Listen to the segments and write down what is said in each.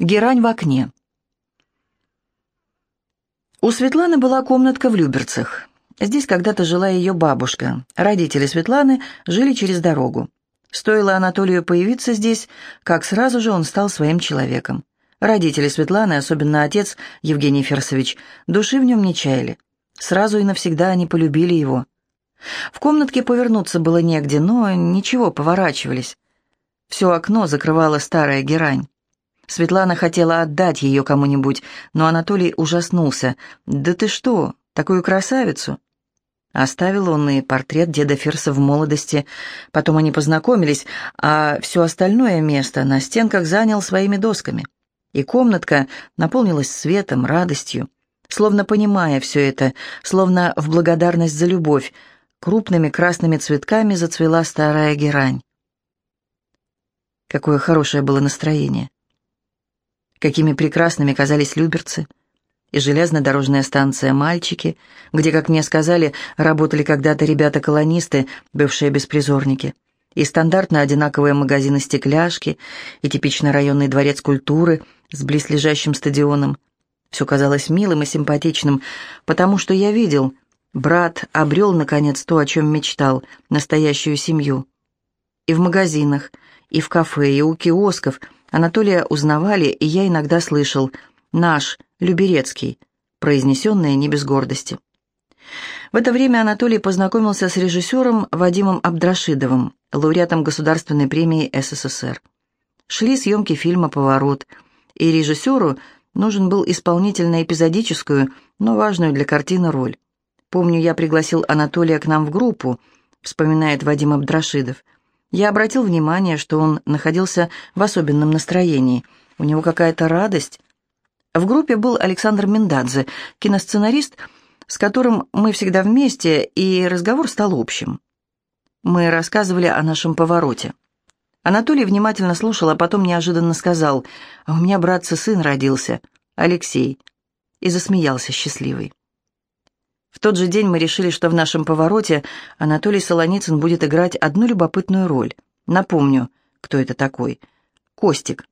Герань в окне. У Светланы была комнатка в Люберцах. Здесь когда-то жила ее бабушка. Родители Светланы жили через дорогу. Стоило Анатолию появиться здесь, как сразу же он стал своим человеком. Родители Светланы, особенно отец Евгений Ферсович, души в нем не чаяли. Сразу и навсегда они полюбили его. В комнатке повернуться было негде, но ничего, поворачивались. Все окно закрывала старая герань. Светлана хотела отдать ее кому-нибудь, но Анатолий ужаснулся. «Да ты что, такую красавицу?» Оставил он и портрет деда Ферса в молодости. Потом они познакомились, а все остальное место на стенках занял своими досками. И комнатка наполнилась светом, радостью. Словно понимая все это, словно в благодарность за любовь, крупными красными цветками зацвела старая герань. Какое хорошее было настроение. Какими прекрасными казались люберцы. И железнодорожная станция «Мальчики», где, как мне сказали, работали когда-то ребята-колонисты, бывшие беспризорники. И стандартно одинаковые магазины «Стекляшки», и типичный районный дворец культуры с близлежащим стадионом. Все казалось милым и симпатичным, потому что я видел, брат обрел, наконец, то, о чем мечтал, настоящую семью. И в магазинах, и в кафе, и у киосков – Анатолия узнавали, и я иногда слышал «наш, Люберецкий», произнесенное не без гордости. В это время Анатолий познакомился с режиссером Вадимом Абдрашидовым, лауреатом Государственной премии СССР. Шли съемки фильма «Поворот», и режиссеру нужен был исполнитель на эпизодическую, но важную для картины роль. «Помню, я пригласил Анатолия к нам в группу», вспоминает Вадим Абдрашидов. Я обратил внимание, что он находился в особенном настроении. У него какая-то радость. В группе был Александр Миндадзе, киносценарист, с которым мы всегда вместе, и разговор стал общим. Мы рассказывали о нашем повороте. Анатолий внимательно слушал, а потом неожиданно сказал, «А у меня братца сын родился, Алексей», и засмеялся счастливый. В тот же день мы решили, что в нашем повороте Анатолий Солоницын будет играть одну любопытную роль. Напомню, кто это такой. Костик.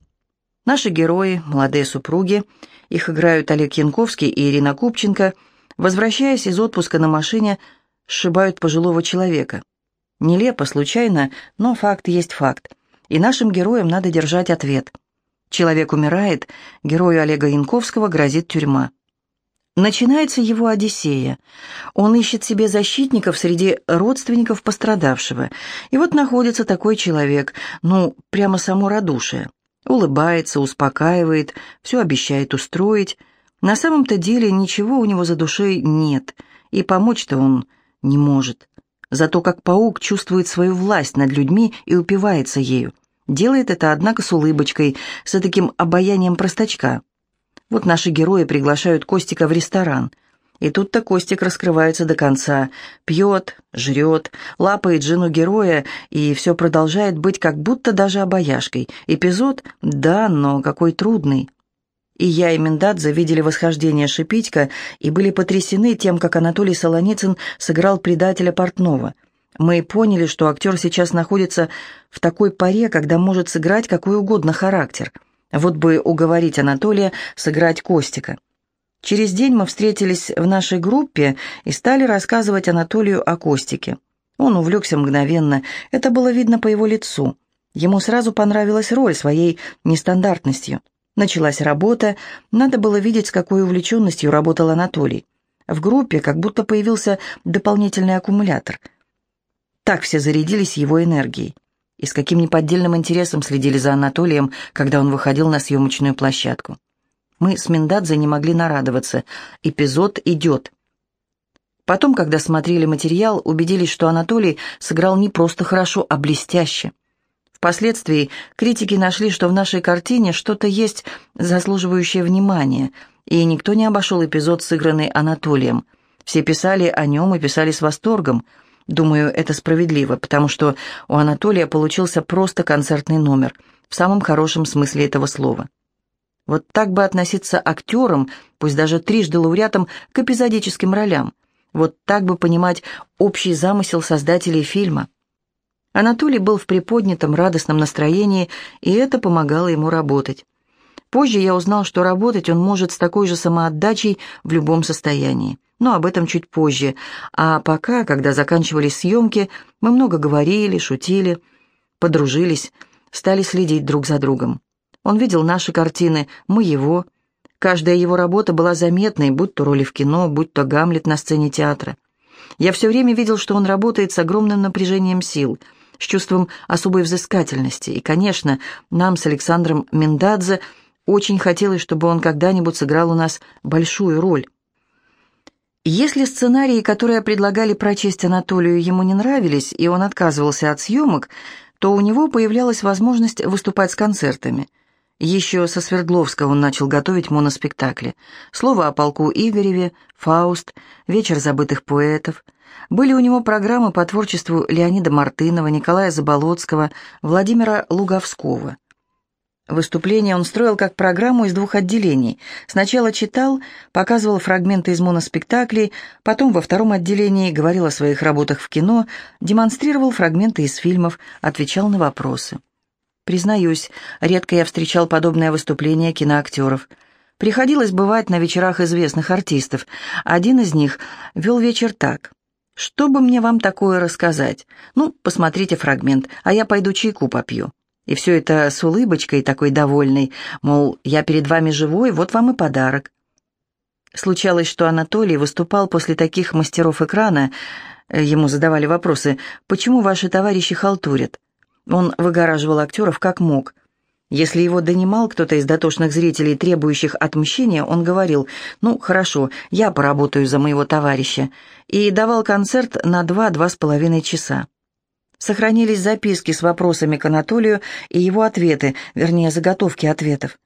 Наши герои, молодые супруги, их играют Олег Янковский и Ирина Купченко, возвращаясь из отпуска на машине, сшибают пожилого человека. Нелепо, случайно, но факт есть факт. И нашим героям надо держать ответ. Человек умирает, герою Олега Янковского грозит тюрьма. Начинается его Одиссея. Он ищет себе защитников среди родственников пострадавшего. И вот находится такой человек, ну, прямо само радушие. Улыбается, успокаивает, все обещает устроить. На самом-то деле ничего у него за душой нет, и помочь-то он не может. Зато как паук чувствует свою власть над людьми и упивается ею. Делает это, однако, с улыбочкой, с таким обаянием простачка. Вот наши герои приглашают Костика в ресторан. И тут-то Костик раскрывается до конца. Пьет, жрет, лапает жену героя, и все продолжает быть как будто даже обаяшкой. Эпизод, да, но какой трудный. И я, и Миндадзе видели восхождение Шипитько и были потрясены тем, как Анатолий Солоницын сыграл предателя Портнова. Мы поняли, что актер сейчас находится в такой паре, когда может сыграть какой угодно характер – вот бы уговорить Анатолия сыграть Костика. Через день мы встретились в нашей группе и стали рассказывать Анатолию о Костике. Он увлекся мгновенно, это было видно по его лицу. Ему сразу понравилась роль своей нестандартностью. Началась работа, надо было видеть, с какой увлеченностью работал Анатолий. В группе как будто появился дополнительный аккумулятор. Так все зарядились его энергией и с каким неподдельным интересом следили за Анатолием, когда он выходил на съемочную площадку. Мы с Миндадзе не могли нарадоваться. Эпизод идет. Потом, когда смотрели материал, убедились, что Анатолий сыграл не просто хорошо, а блестяще. Впоследствии критики нашли, что в нашей картине что-то есть заслуживающее внимания, и никто не обошел эпизод, сыгранный Анатолием. Все писали о нем и писали с восторгом – Думаю, это справедливо, потому что у Анатолия получился просто концертный номер, в самом хорошем смысле этого слова. Вот так бы относиться актерам, пусть даже трижды лауреатам, к эпизодическим ролям. Вот так бы понимать общий замысел создателей фильма. Анатолий был в приподнятом радостном настроении, и это помогало ему работать. Позже я узнал, что работать он может с такой же самоотдачей в любом состоянии. Но об этом чуть позже. А пока, когда заканчивались съемки, мы много говорили, шутили, подружились, стали следить друг за другом. Он видел наши картины, мы его. Каждая его работа была заметной, будь то роли в кино, будь то Гамлет на сцене театра. Я все время видел, что он работает с огромным напряжением сил, с чувством особой взыскательности. И, конечно, нам с Александром Миндадзе очень хотелось, чтобы он когда-нибудь сыграл у нас большую роль. Если сценарии, которые предлагали прочесть Анатолию, ему не нравились, и он отказывался от съемок, то у него появлялась возможность выступать с концертами. Еще со Свердловска он начал готовить моноспектакли. «Слово о полку Игореве», «Фауст», «Вечер забытых поэтов». Были у него программы по творчеству Леонида Мартынова, Николая Заболоцкого, Владимира Луговского – Выступление он строил как программу из двух отделений. Сначала читал, показывал фрагменты из моноспектаклей, потом во втором отделении говорил о своих работах в кино, демонстрировал фрагменты из фильмов, отвечал на вопросы. Признаюсь, редко я встречал подобное выступление киноактеров. Приходилось бывать на вечерах известных артистов. Один из них вел вечер так. «Что бы мне вам такое рассказать? Ну, посмотрите фрагмент, а я пойду чайку попью». И все это с улыбочкой такой довольной, мол, я перед вами живой, вот вам и подарок. Случалось, что Анатолий выступал после таких мастеров экрана, ему задавали вопросы, почему ваши товарищи халтурят. Он выгораживал актеров как мог. Если его донимал кто-то из дотошных зрителей, требующих отмщения, он говорил, «Ну, хорошо, я поработаю за моего товарища», и давал концерт на два-два с половиной часа. Сохранились записки с вопросами к Анатолию и его ответы, вернее, заготовки ответов.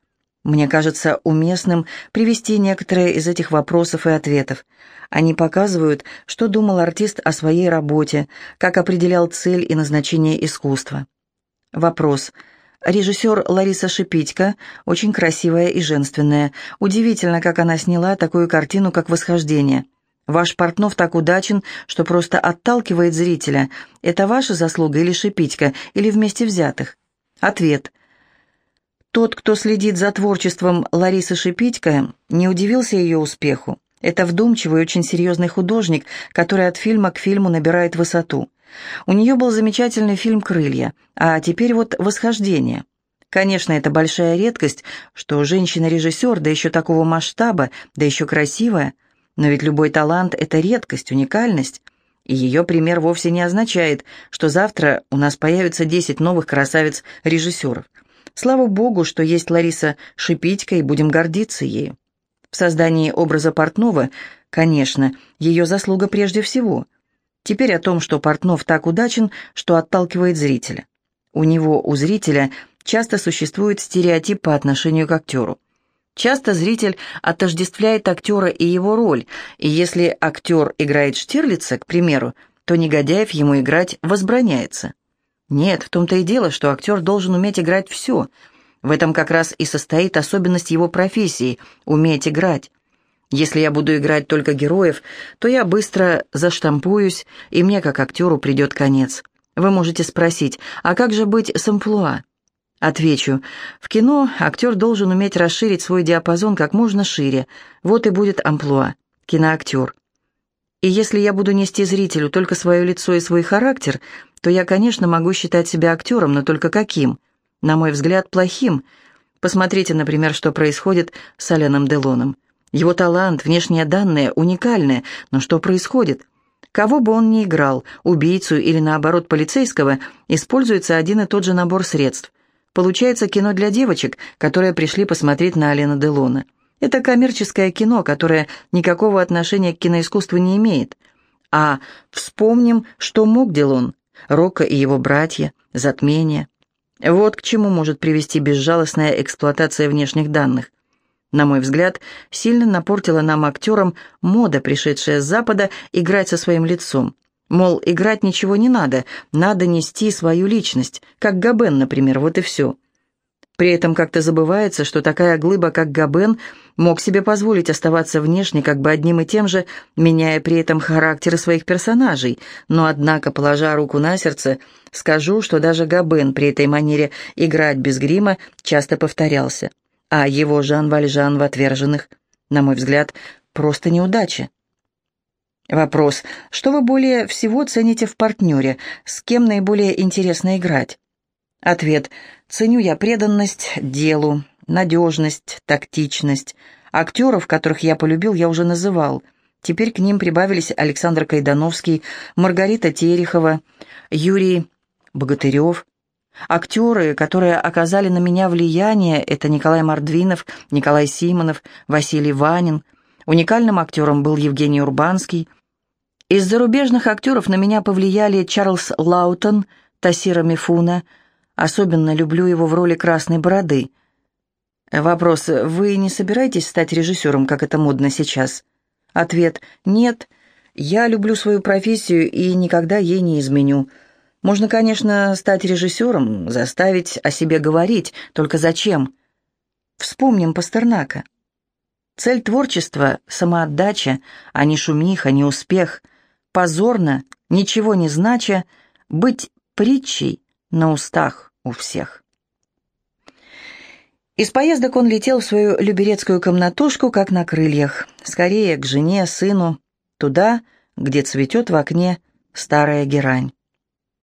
Мне кажется уместным привести некоторые из этих вопросов и ответов. Они показывают, что думал артист о своей работе, как определял цель и назначение искусства. Вопрос. Режиссер Лариса Шипитько, очень красивая и женственная. Удивительно, как она сняла такую картину, как «Восхождение». Ваш Портнов так удачен, что просто отталкивает зрителя. Это ваша заслуга или Шипитько, или вместе взятых? Ответ. Тот, кто следит за творчеством Ларисы Шипитько, не удивился ее успеху. Это вдумчивый, очень серьезный художник, который от фильма к фильму набирает высоту. У нее был замечательный фильм «Крылья», а теперь вот «Восхождение». Конечно, это большая редкость, что женщина-режиссер, да еще такого масштаба, да еще красивая – но ведь любой талант — это редкость, уникальность. И ее пример вовсе не означает, что завтра у нас появится 10 новых красавиц-режиссеров. Слава богу, что есть Лариса Шипитько, и будем гордиться ею. В создании образа Портнова, конечно, ее заслуга прежде всего. Теперь о том, что Портнов так удачен, что отталкивает зрителя. У него, у зрителя, часто существует стереотип по отношению к актеру. Часто зритель отождествляет актера и его роль, и если актер играет Штирлица, к примеру, то негодяев ему играть возбраняется. Нет, в том-то и дело, что актер должен уметь играть все. В этом как раз и состоит особенность его профессии – уметь играть. Если я буду играть только героев, то я быстро заштампуюсь, и мне, как актеру, придет конец. Вы можете спросить, а как же быть с амплуа? Отвечу, в кино актер должен уметь расширить свой диапазон как можно шире. Вот и будет амплуа – киноактер. И если я буду нести зрителю только свое лицо и свой характер, то я, конечно, могу считать себя актером, но только каким? На мой взгляд, плохим. Посмотрите, например, что происходит с Аленом Делоном. Его талант, внешние данные уникальные, но что происходит? Кого бы он ни играл, убийцу или, наоборот, полицейского, используется один и тот же набор средств – Получается кино для девочек, которые пришли посмотреть на Алена Делона. Это коммерческое кино, которое никакого отношения к киноискусству не имеет. А вспомним, что мог Делон, Рокко и его братья, затмение. Вот к чему может привести безжалостная эксплуатация внешних данных. На мой взгляд, сильно напортила нам актерам мода, пришедшая с Запада, играть со своим лицом. Мол, играть ничего не надо, надо нести свою личность, как Габен, например, вот и все. При этом как-то забывается, что такая глыба, как Габен, мог себе позволить оставаться внешне как бы одним и тем же, меняя при этом характеры своих персонажей. Но, однако, положа руку на сердце, скажу, что даже Габен при этой манере играть без грима часто повторялся. а его Жан Вальжан в «Отверженных», на мой взгляд, просто неудача. Вопрос, что вы более всего цените в партнере, с кем наиболее интересно играть? Ответ, ценю я преданность делу, надежность, тактичность. Актеров, которых я полюбил, я уже называл. Теперь к ним прибавились Александр Кайдановский, Маргарита Терехова, Юрий Богатырев. Актеры, которые оказали на меня влияние, это Николай Мордвинов, Николай Симонов, Василий Ванин. Уникальным актером был Евгений Урбанский. Из зарубежных актеров на меня повлияли Чарльз Лаутон, Тасира Мифуна. Особенно люблю его в роли «Красной бороды». Вопрос, вы не собираетесь стать режиссером, как это модно сейчас? Ответ «Нет, я люблю свою профессию и никогда ей не изменю». Можно, конечно, стать режиссером, заставить о себе говорить, только зачем? Вспомним Пастернака. Цель творчества — самоотдача, а не шумиха, не успех. Позорно, ничего не знача, быть притчей на устах у всех. Из поездок он летел в свою люберецкую комнатушку, как на крыльях. Скорее к жене, сыну, туда, где цветет в окне старая герань.